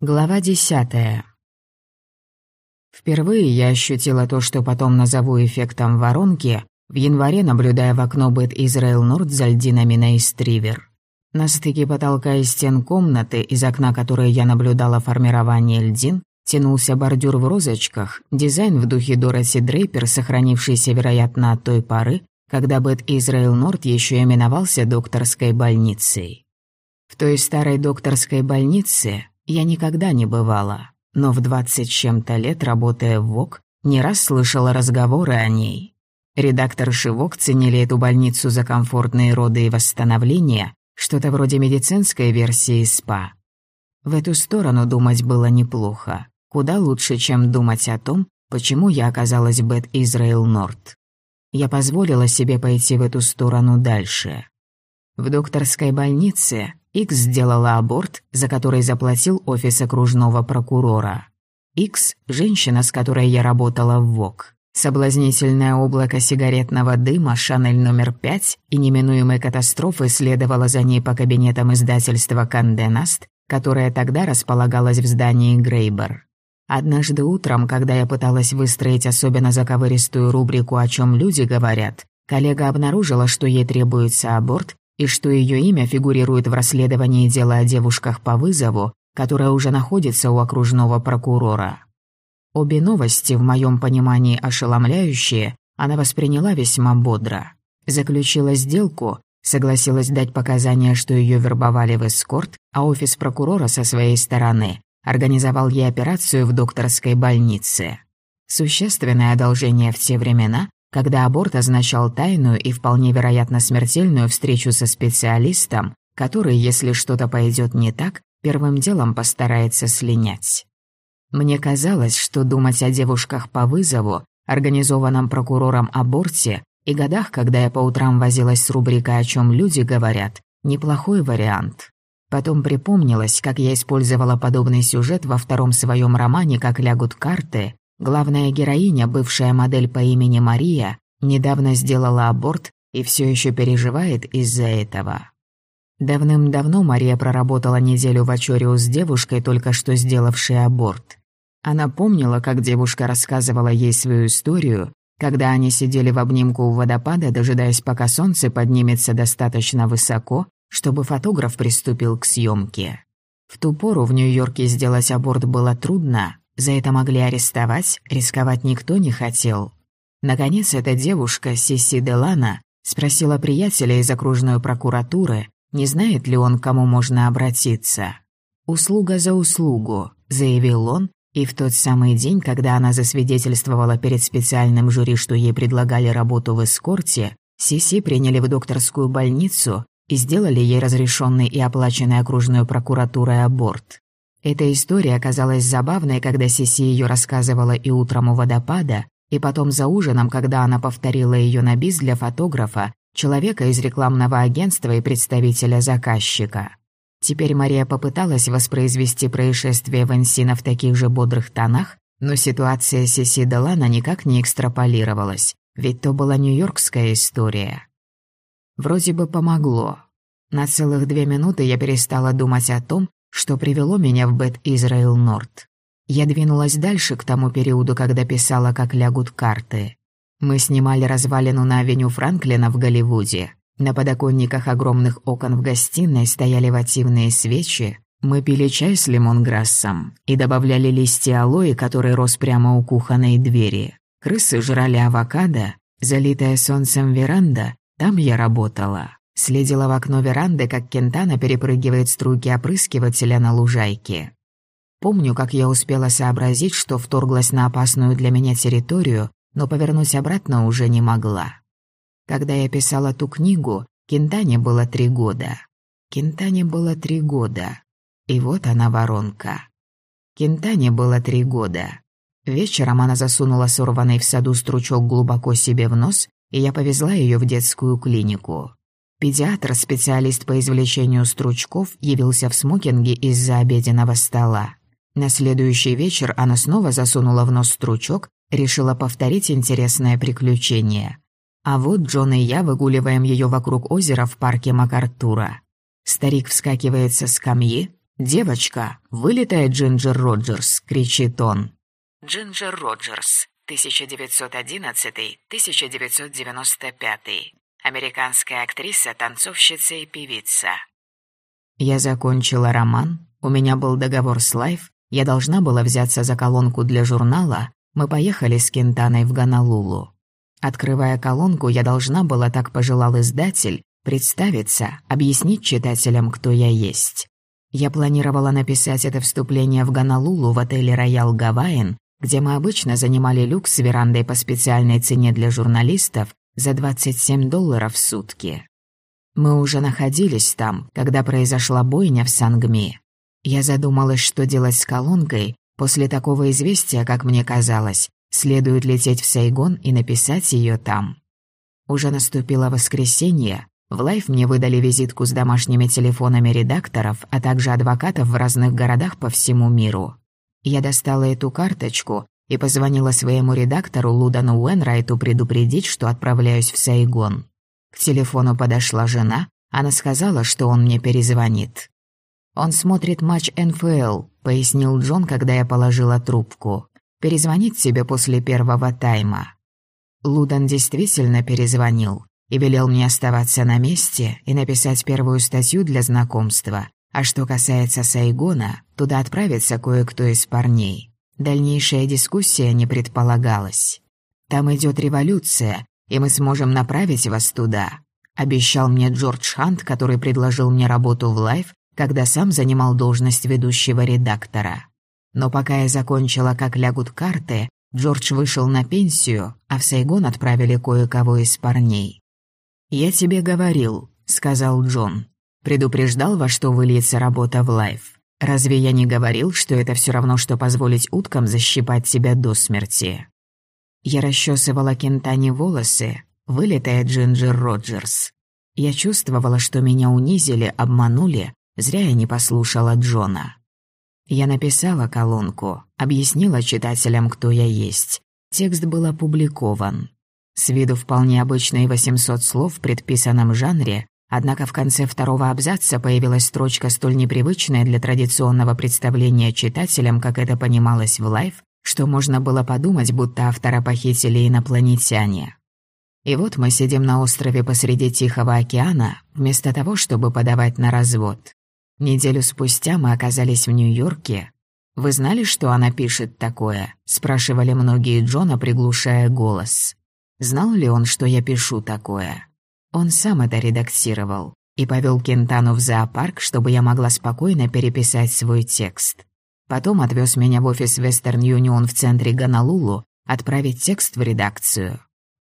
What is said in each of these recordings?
Глава десятая. Впервые я ощутила то, что потом назову эффектом воронки, в январе наблюдая в окно Бет Израил Норд за льдинами на Истривер. На стыке потолка и стен комнаты, из окна которой я наблюдала формирование льдин, тянулся бордюр в розочках, дизайн в духе Дороти Дрейпер, сохранившийся, вероятно, от той поры, когда Бет Израил Норд еще именовался докторской больницей. В той старой докторской больнице я никогда не бывала, но в двадцать чем-то лет, работая в ВОК, не раз слышала разговоры о ней. Редактор Шивок ценили эту больницу за комфортные роды и восстановления, что-то вроде медицинской версии СПА. В эту сторону думать было неплохо. Куда лучше, чем думать о том, почему я оказалась в Бет Израил Норд. Я позволила себе пойти в эту сторону дальше. В докторской больнице Икс сделала аборт, за который заплатил офис окружного прокурора. Икс – женщина, с которой я работала в ВОК. Соблазнительное облако сигаретного дыма, Шанель номер пять и неминуемой катастрофы следовало за ней по кабинетам издательства «Канденаст», которое тогда располагалось в здании Грейбер. Однажды утром, когда я пыталась выстроить особенно заковыристую рубрику «О чем люди говорят», коллега обнаружила, что ей требуется аборт, и что ее имя фигурирует в расследовании дела о девушках по вызову, которое уже находится у окружного прокурора. Обе новости, в моем понимании ошеломляющие, она восприняла весьма бодро. Заключила сделку, согласилась дать показания, что ее вербовали в эскорт, а офис прокурора со своей стороны организовал ей операцию в докторской больнице. Существенное одолжение в те времена, когда аборт означал тайную и вполне вероятно смертельную встречу со специалистом, который, если что-то пойдет не так, первым делом постарается слинять. Мне казалось, что думать о девушках по вызову, организованном прокурором аборте и годах, когда я по утрам возилась с рубрикой «О чем люди говорят», неплохой вариант. Потом припомнилось, как я использовала подобный сюжет во втором своем романе «Как лягут карты», Главная героиня, бывшая модель по имени Мария, недавно сделала аборт и все еще переживает из-за этого. Давным-давно Мария проработала неделю в Ачориу с девушкой, только что сделавшей аборт. Она помнила, как девушка рассказывала ей свою историю, когда они сидели в обнимку у водопада, дожидаясь, пока солнце поднимется достаточно высоко, чтобы фотограф приступил к съемке. В ту пору в Нью-Йорке сделать аборт было трудно, за это могли арестовать, рисковать никто не хотел. Наконец, эта девушка, Сиси Делана, спросила приятеля из окружной прокуратуры, не знает ли он, к кому можно обратиться. «Услуга за услугу», — заявил он, и в тот самый день, когда она засвидетельствовала перед специальным жюри, что ей предлагали работу в эскорте, Сиси приняли в докторскую больницу и сделали ей разрешенный и оплаченный окружной прокуратурой аборт. Эта история оказалась забавной, когда Сиси ее рассказывала и утром у водопада, и потом за ужином, когда она повторила ее на бис для фотографа, человека из рекламного агентства и представителя заказчика. Теперь Мария попыталась воспроизвести происшествие Вансина в таких же бодрых тонах, но ситуация Сиси Делана никак не экстраполировалась, ведь то была нью-йоркская история. Вроде бы помогло. На целых две минуты я перестала думать о том, что привело меня в Бет Израил Норд. Я двинулась дальше к тому периоду, когда писала «Как лягут карты». Мы снимали развалину на авеню Франклина в Голливуде. На подоконниках огромных окон в гостиной стояли вативные свечи. Мы пили чай с лимонграссом и добавляли листья алоэ, который рос прямо у кухонной двери. Крысы жрали авокадо, залитая солнцем веранда, там я работала. Следила в окно веранды, как Кентана перепрыгивает струйки опрыскивателя на лужайке. Помню, как я успела сообразить, что вторглась на опасную для меня территорию, но повернуть обратно уже не могла. Когда я писала ту книгу, Кентане было три года. Кентане было три года. И вот она воронка. Кентане было три года. Вечером она засунула сорванный в саду стручок глубоко себе в нос, и я повезла ее в детскую клинику. Педиатр, специалист по извлечению стручков, явился в смокинге из-за обеденного стола. На следующий вечер она снова засунула в нос стручок, решила повторить интересное приключение. А вот Джон и я выгуливаем ее вокруг озера в парке МакАртура. Старик вскакивает со скамьи, «Девочка, вылетает Джинджер Роджерс!» — кричит он. Джинджер Роджерс, 1911-1995. Американская актриса, танцовщица и певица. Я закончила роман, у меня был договор с Life, я должна была взяться за колонку для журнала, мы поехали с Кентаной в Гонолулу. Открывая колонку, я должна была, так пожелал издатель, представиться, объяснить читателям, кто я есть. Я планировала написать это вступление в Гонолулу в отеле «Роял Гавайен», где мы обычно занимали люкс с верандой по специальной цене для журналистов за 27 долларов в сутки. Мы уже находились там, когда произошла бойня в Сангми. Я задумалась, что делать с колонкой. После такого известия, как мне казалось, следует лететь в Сайгон и написать ее там. Уже наступило воскресенье. В лайф мне выдали визитку с домашними телефонами редакторов, а также адвокатов в разных городах по всему миру. Я достала эту карточку и позвонила своему редактору Лудану Уэнрайту предупредить, что отправляюсь в Сайгон. К телефону подошла жена, она сказала, что он мне перезвонит. «Он смотрит матч НФЛ», — пояснил Джон, когда я положила трубку. «Перезвонит тебе после первого тайма». Лудан действительно перезвонил и велел мне оставаться на месте и написать первую статью для знакомства. А что касается Сайгона, туда отправится кое-кто из парней. Дальнейшая дискуссия не предполагалась. Там идет революция, и мы сможем направить вас туда», — обещал мне Джордж Хант, который предложил мне работу в Life, когда сам занимал должность ведущего редактора. Но пока я закончила «Как лягут карты», Джордж вышел на пенсию, а в Сайгон отправили кое-кого из парней. «Я тебе говорил», — сказал Джон. «Предупреждал, во что выльется работа в Лайф. Разве я не говорил, что это все равно, что позволить уткам защипать себя до смерти?» Я расчесывала Кинтане волосы, вылитая Джинджер Роджерс. Я чувствовала, что меня унизили, обманули, зря я не послушала Джона. Я написала колонку, объяснила читателям, кто я есть. Текст был опубликован. С виду вполне обычные 800 слов в предписанном жанре, однако в конце второго абзаца появилась строчка столь непривычная для традиционного представления читателям, как это понималось в Life, что можно было подумать, будто автора похитили инопланетяне. И вот мы сидим на острове посреди Тихого океана, вместо того, чтобы подавать на развод. Неделю спустя мы оказались в Нью-Йорке. «Вы знали, что она пишет такое?» – спрашивали многие Джона, приглушая голос. Знал ли он, что я пишу такое? Он сам это редактировал и повел Кентану в зоопарк, чтобы я могла спокойно переписать свой текст. Потом отвез меня в офис Western Union в центре Гонолулу отправить текст в редакцию.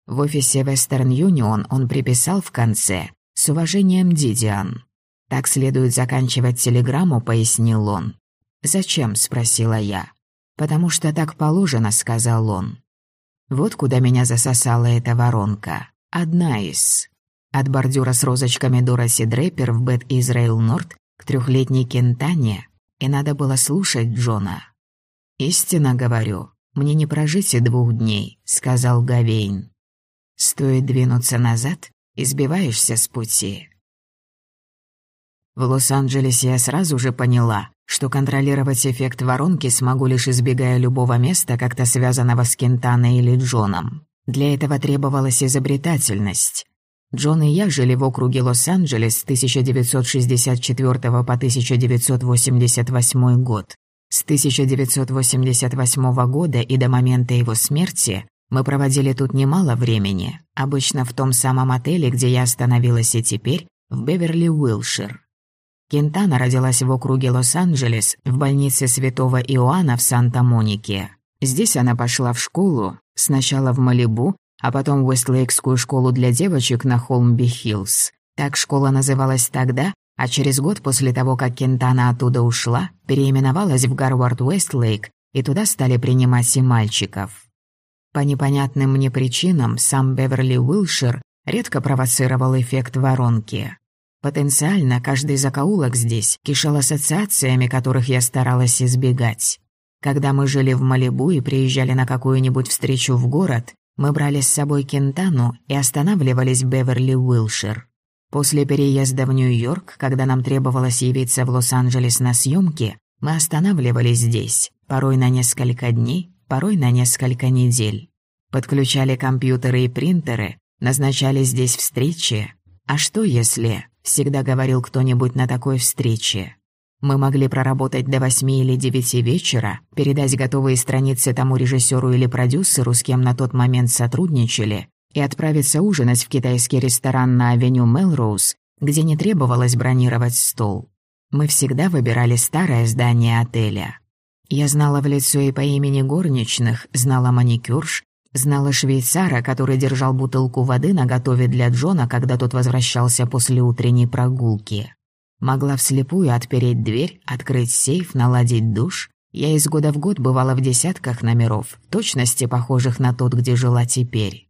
В офисе Western Union он приписал в конце «С уважением, Дидиан». «Так следует заканчивать телеграмму», — пояснил он. «Зачем?» — спросила я. «Потому что так положено», — сказал он. Вот куда меня засосала эта воронка. Одна из. От бордюра с розочками Дороси Дрейпер в Бет Израил Норд к трехлетней Кентане и надо было слушать Джона. «Истинно говорю, мне не прожить и двух дней», — сказал Гавейн. «Стоит двинуться назад, избиваешься с пути». В Лос-Анджелесе я сразу же поняла, что контролировать эффект воронки смогу лишь избегая любого места, как-то связанного с Кентаной или Джоном. Для этого требовалась изобретательность. Джон и я жили в округе Лос-Анджелес с 1964 по 1988 год. С 1988 года и до момента его смерти мы проводили тут немало времени, обычно в том самом отеле, где я остановилась и теперь, в Беверли-Уилшир. Кентана родилась в округе Лос-Анджелес, в больнице Святого Иоанна в Санта-Монике. Здесь она пошла в школу, сначала в Малибу, а потом в Уэстлейкскую школу для девочек на Холмби-Хиллз. Так школа называлась тогда, а через год после того, как Кентана оттуда ушла, переименовалась в Гарвард-Уэстлейк, и туда стали принимать и мальчиков. По непонятным мне причинам сам Беверли-Уилшир редко провоцировал эффект воронки. Потенциально каждый закоулок здесь кишел ассоциациями, которых я старалась избегать. Когда мы жили в Малибу и приезжали на какую-нибудь встречу в город, мы брали с собой Кентану и останавливались в Беверли-Уилшир. После переезда в Нью-Йорк, когда нам требовалось явиться в Лос-Анджелес на съемки, мы останавливались здесь, порой на несколько дней, порой на несколько недель. Подключали компьютеры и принтеры, назначали здесь встречи. А что если, всегда говорил кто-нибудь на такой встрече, мы могли проработать до восьми или девяти вечера, передать готовые страницы тому режиссеру или продюсеру, с кем на тот момент сотрудничали, и отправиться ужинать в китайский ресторан на авеню Мелроуз, где не требовалось бронировать стол. Мы всегда выбирали старое здание отеля. Я знала в лицо и по имени горничных, знала маникюрш, знала швейцара, который держал бутылку воды на готове для Джона, когда тот возвращался после утренней прогулки. Могла вслепую отпереть дверь, открыть сейф, наладить душ. Я из года в год бывала в десятках номеров, точности похожих на тот, где жила теперь.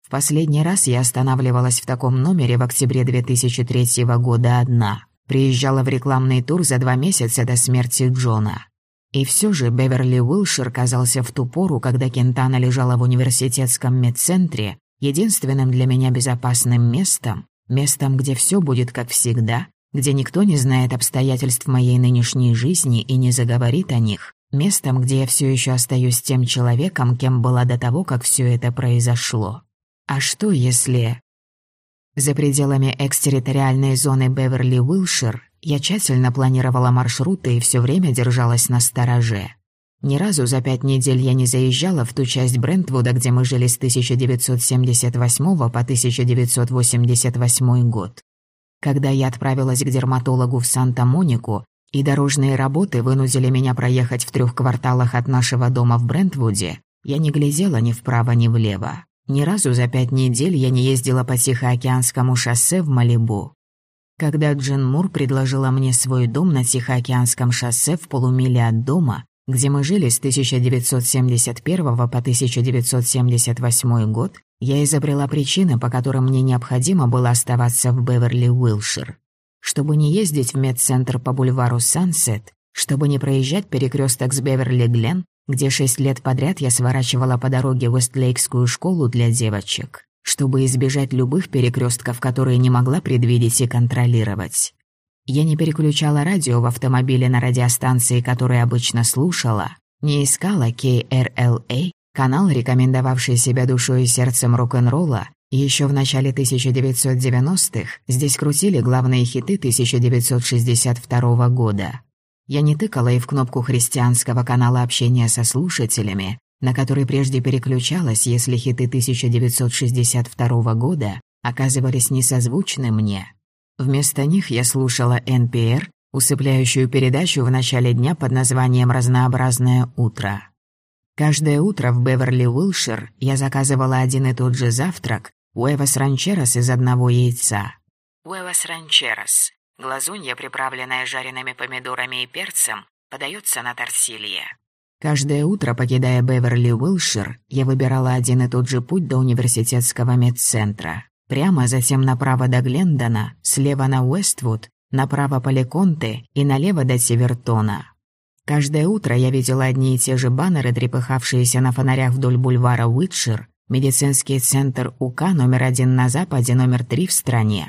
В последний раз я останавливалась в таком номере в октябре 2003 года одна. Приезжала в рекламный тур за два месяца до смерти Джона. И все же Беверли Уилшир казался в ту пору, когда Кентана лежала в университетском медцентре, единственным для меня безопасным местом, местом, где все будет как всегда, где никто не знает обстоятельств моей нынешней жизни и не заговорит о них, местом, где я все еще остаюсь тем человеком, кем была до того, как все это произошло. А что если... За пределами экстерриториальной зоны Беверли-Уилшир я тщательно планировала маршруты и все время держалась на стороже. Ни разу за пять недель я не заезжала в ту часть Брентвуда, где мы жили с 1978 по 1988 год. Когда я отправилась к дерматологу в Санта-Монику, и дорожные работы вынудили меня проехать в трех кварталах от нашего дома в Брентвуде, я не глядела ни вправо, ни влево. Ни разу за пять недель я не ездила по Тихоокеанскому шоссе в Малибу. Когда Джин Мур предложила мне свой дом на Тихоокеанском шоссе в полумиле от дома, где мы жили с 1971 по 1978 год, я изобрела причины, по которым мне необходимо было оставаться в Беверли-Уилшир. Чтобы не ездить в медцентр по бульвару Сансет, чтобы не проезжать перекресток с Беверли-Глен, где шесть лет подряд я сворачивала по дороге в Вестлейкскую школу для девочек, чтобы избежать любых перекрестков, которые не могла предвидеть и контролировать. Я не переключала радио в автомобиле на радиостанции, которые обычно слушала, не искала KRLA Канал, рекомендовавший себя душой и сердцем рок-н-ролла, еще в начале 1990-х здесь крутили главные хиты 1962 года. Я не тыкала и в кнопку христианского канала общения со слушателями, на который прежде переключалась, если хиты 1962 года оказывались несозвучны мне. Вместо них я слушала NPR, усыпляющую передачу в начале дня под названием «Разнообразное утро». Каждое утро в Беверли-Уилшир я заказывала один и тот же завтрак «Уэвас ранчерос» из одного яйца. «Уэвас ранчерос» – глазунья, приправленная жареными помидорами и перцем, подается на торсилье. Каждое утро, покидая Беверли-Уилшир, я выбирала один и тот же путь до университетского медцентра. Прямо, затем направо до Глендона, слева на Уэствуд, направо по Леконте и налево до Севертона. Каждое утро я видела одни и те же баннеры, трепыхавшиеся на фонарях вдоль бульвара Уитшир, медицинский центр УК номер один на Западе, номер три в стране.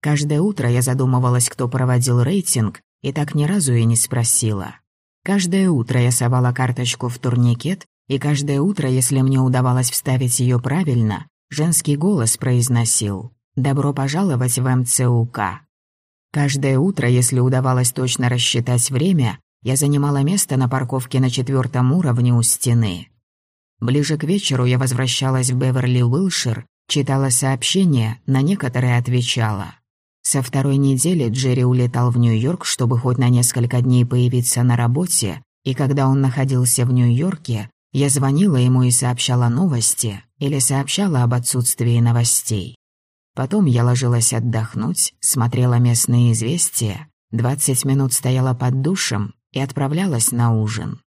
Каждое утро я задумывалась, кто проводил рейтинг, и так ни разу и не спросила. Каждое утро я совала карточку в турникет, и каждое утро, если мне удавалось вставить ее правильно, женский голос произносил «Добро пожаловать в МЦУК». Каждое утро, если удавалось точно рассчитать время, я занимала место на парковке на четвертом уровне у стены. Ближе к вечеру я возвращалась в Беверли-Уилшир, читала сообщения, на некоторые отвечала. Со второй недели Джерри улетал в Нью-Йорк, чтобы хоть на несколько дней появиться на работе, и когда он находился в Нью-Йорке, я звонила ему и сообщала новости или сообщала об отсутствии новостей. Потом я ложилась отдохнуть, смотрела местные известия, 20 минут стояла под душем и отправлялась на ужин.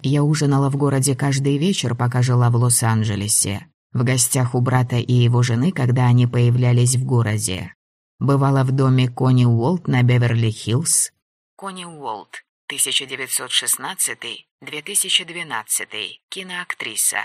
Я ужинала в городе каждый вечер, пока жила в Лос-Анджелесе, в гостях у брата и его жены, когда они появлялись в городе. Бывала в доме Кони Уолт на Беверли-Хиллз. Кони Уолт, 1916-2012, киноактриса.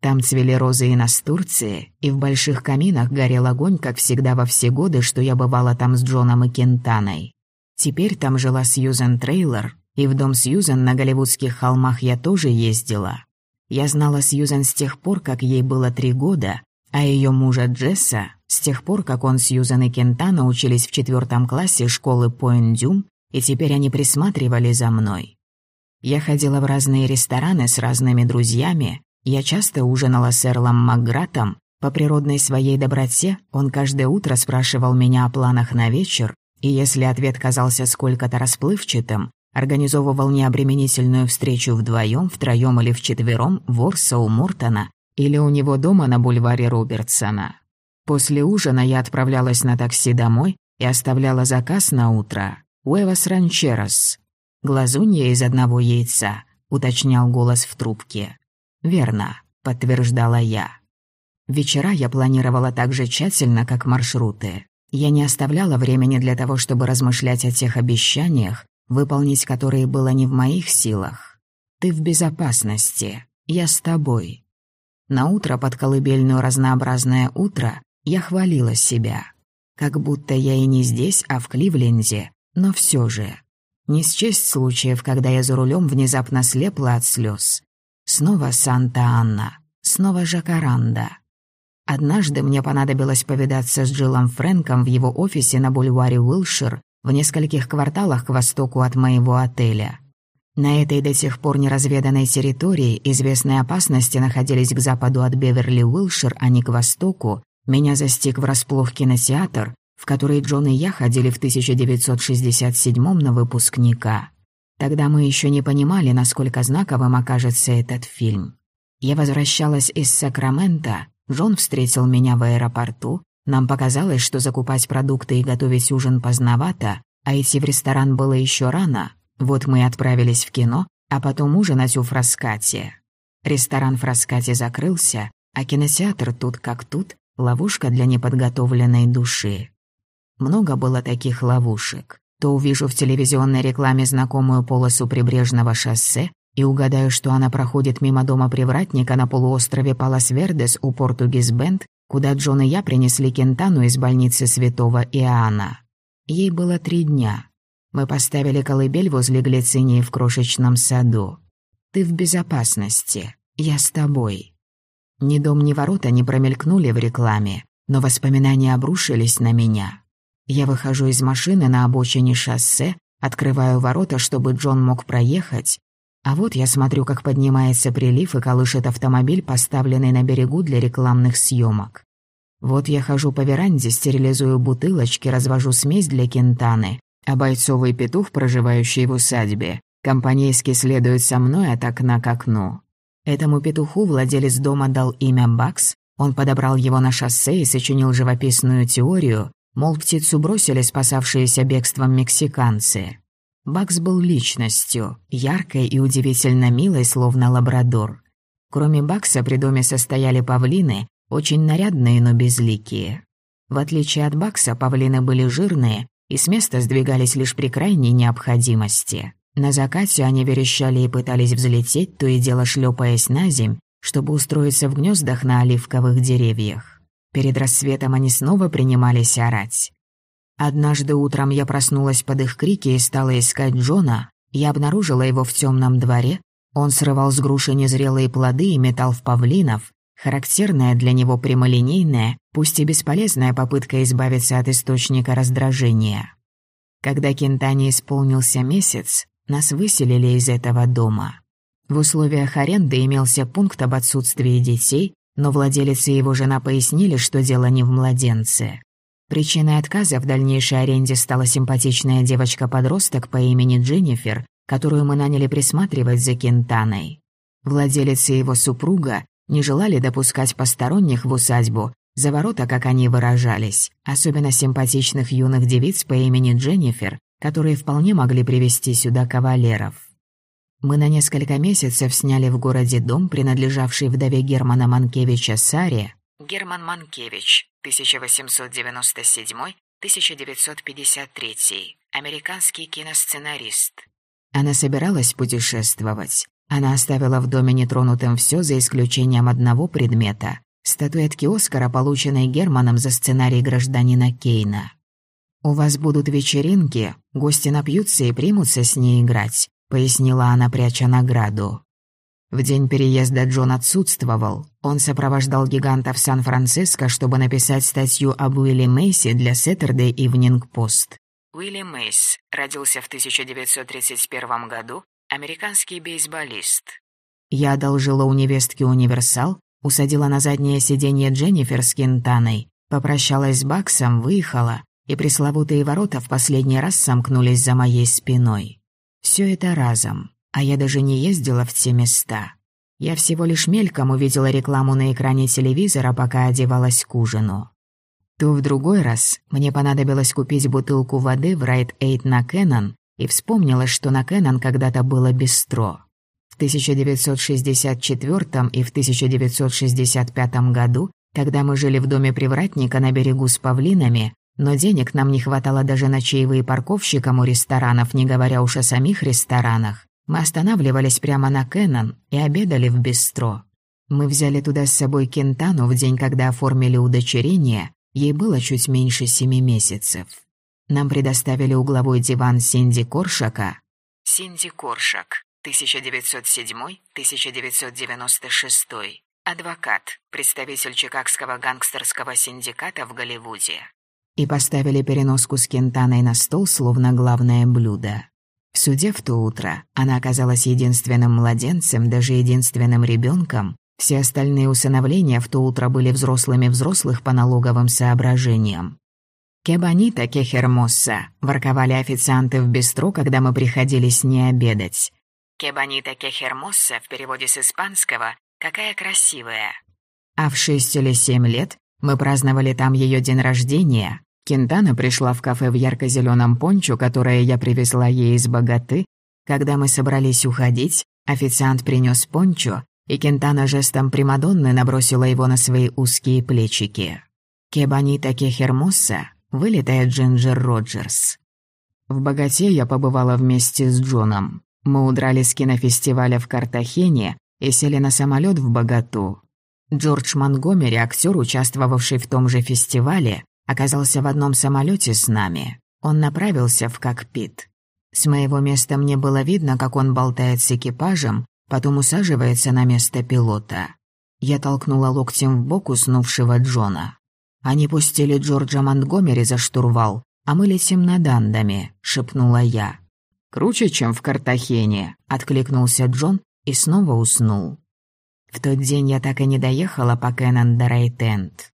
Там цвели розы и настурции, и в больших каминах горел огонь, как всегда во все годы, что я бывала там с Джоном и Кентаной. Теперь там жила Сьюзен Трейлор, и в дом Сьюзен на Голливудских холмах я тоже ездила. Я знала Сьюзен с тех пор, как ей было три года, а ее мужа Джесса с тех пор, как он, Сьюзен и Кентана учились в четвертом классе школы Пойндюм, и теперь они присматривали за мной. Я ходила в разные рестораны с разными друзьями, я часто ужинала с Эрлом Макгратом. По природной своей доброте он каждое утро спрашивал меня о планах на вечер, и если ответ казался сколько-то расплывчатым, организовывал необременительную встречу вдвоем, втроем или вчетвером в Орса у Мортона или у него дома на бульваре Робертсона. После ужина я отправлялась на такси домой и оставляла заказ на утро. «Уэвас ранчерос». «Глазунья из одного яйца», — уточнял голос в трубке. «Верно», — подтверждала я. Вечера я планировала так же тщательно, как маршруты. Я не оставляла времени для того, чтобы размышлять о тех обещаниях, выполнить которые было не в моих силах. Ты в безопасности, я с тобой. На утро под колыбельную разнообразное утро я хвалила себя. Как будто я и не здесь, а в Кливленде, но все же. Не счесть случаев, когда я за рулем внезапно слепла от слез. Снова Санта-Анна, снова Жакаранда. Однажды мне понадобилось повидаться с Джилом Фрэнком в его офисе на бульваре Уилшир в нескольких кварталах к востоку от моего отеля. На этой до сих пор неразведанной территории известные опасности находились к западу от Беверли-Уилшир, а не к востоку. Меня застиг врасплох кинотеатр, в который Джон и я ходили в 1967 на выпускника. Тогда мы еще не понимали, насколько знаковым окажется этот фильм. Я возвращалась из Сакрамента, Джон встретил меня в аэропорту, нам показалось, что закупать продукты и готовить ужин поздновато, а идти в ресторан было еще рано. Вот мы отправились в кино, а потом ужинать у Фраскати. Ресторан Фраскати закрылся, а кинотеатр тут как тут, ловушка для неподготовленной души. Много было таких ловушек то увижу в телевизионной рекламе знакомую полосу прибрежного шоссе и угадаю, что она проходит мимо дома привратника на полуострове Палас-Вердес у Португис-Бенд, куда Джон и я принесли Кентану из больницы святого Иоанна. Ей было три дня. Мы поставили колыбель возле глицинии в крошечном саду. Ты в безопасности. Я с тобой. Ни дом, ни ворота не промелькнули в рекламе, но воспоминания обрушились на меня. Я выхожу из машины на обочине шоссе, открываю ворота, чтобы Джон мог проехать. А вот я смотрю, как поднимается прилив и колышет автомобиль, поставленный на берегу для рекламных съемок. Вот я хожу по веранде, стерилизую бутылочки, развожу смесь для кентаны, а бойцовый петух, проживающий в усадьбе, компанейски следует со мной от окна к окну. Этому петуху владелец дома дал имя Бакс, он подобрал его на шоссе и сочинил живописную теорию, Мол, птицу бросили спасавшиеся бегством мексиканцы. Бакс был личностью, яркой и удивительно милой, словно лабрадор. Кроме Бакса при доме состояли павлины, очень нарядные, но безликие. В отличие от Бакса, павлины были жирные и с места сдвигались лишь при крайней необходимости. На закате они верещали и пытались взлететь, то и дело шлепаясь на земь, чтобы устроиться в гнездах на оливковых деревьях. Перед рассветом они снова принимались орать. Однажды утром я проснулась под их крики и стала искать Джона. Я обнаружила его в темном дворе. Он срывал с груши незрелые плоды и метал в павлинов. Характерная для него прямолинейная, пусть и бесполезная попытка избавиться от источника раздражения. Когда Кентане исполнился месяц, нас выселили из этого дома. В условиях аренды имелся пункт об отсутствии детей, но владелец и его жена пояснили, что дело не в младенце. Причиной отказа в дальнейшей аренде стала симпатичная девочка-подросток по имени Дженнифер, которую мы наняли присматривать за Кентаной. Владелец и его супруга не желали допускать посторонних в усадьбу, за ворота, как они выражались, особенно симпатичных юных девиц по имени Дженнифер, которые вполне могли привести сюда кавалеров. Мы на несколько месяцев сняли в городе дом, принадлежавший вдове Германа Манкевича Саре. Герман Манкевич, 1897-1953, американский киносценарист. Она собиралась путешествовать. Она оставила в доме нетронутым все за исключением одного предмета — статуэтки Оскара, полученной Германом за сценарий гражданина Кейна. «У вас будут вечеринки, гости напьются и примутся с ней играть», — пояснила она, пряча награду. В день переезда Джон отсутствовал. Он сопровождал гиганта в Сан-Франциско, чтобы написать статью об Уилли Мейси для Saturday Evening Post. Уилли Мейс родился в 1931 году, американский бейсболист. Я одолжила у невестки универсал, усадила на заднее сиденье Дженнифер с Кентаной, попрощалась с Баксом, выехала, и пресловутые ворота в последний раз сомкнулись за моей спиной. Все это разом. А я даже не ездила в те места. Я всего лишь мельком увидела рекламу на экране телевизора, пока одевалась к ужину. То в другой раз мне понадобилось купить бутылку воды в Райт Эйт на Кэнон, и вспомнила, что на Кэнон когда-то было бистро. В 1964 и в 1965 году, когда мы жили в доме привратника на берегу с павлинами, но денег нам не хватало даже на чаевые парковщикам у ресторанов, не говоря уж о самих ресторанах, мы останавливались прямо на Кэнон и обедали в бистро. Мы взяли туда с собой Кентану в день, когда оформили удочерение, ей было чуть меньше семи месяцев. Нам предоставили угловой диван Синди Коршака. Синди Коршак, 1907-1996. Адвокат, представитель Чикагского гангстерского синдиката в Голливуде. И поставили переноску с кентаной на стол, словно главное блюдо. В суде в то утро она оказалась единственным младенцем, даже единственным ребенком. Все остальные усыновления в то утро были взрослыми взрослых по налоговым соображениям. «Кебанита кехермосса», – ворковали официанты в бистро, когда мы приходили с ней обедать. «Кебанита кехермосса» в переводе с испанского «какая красивая». А в шесть или семь лет мы праздновали там ее день рождения, Кентана пришла в кафе в ярко-зеленом пончо, которое я привезла ей из богаты. Когда мы собрались уходить, официант принес пончо, и Кентана жестом Примадонны набросила его на свои узкие плечики. «Кебанита Кехермосса», вылетает Джинджер Роджерс. В «Богате» я побывала вместе с Джоном. Мы удрали с кинофестиваля в Картахене и сели на самолет в Богату. Джордж Монгомери, актер, участвовавший в том же фестивале, оказался в одном самолете с нами. Он направился в кокпит. С моего места мне было видно, как он болтает с экипажем, потом усаживается на место пилота. Я толкнула локтем в бок уснувшего Джона. Они пустили Джорджа Монтгомери за штурвал, а мы летим над Андами, шепнула я. «Круче, чем в Картахене», — откликнулся Джон и снова уснул. В тот день я так и не доехала по Кэнон до Рейтенд.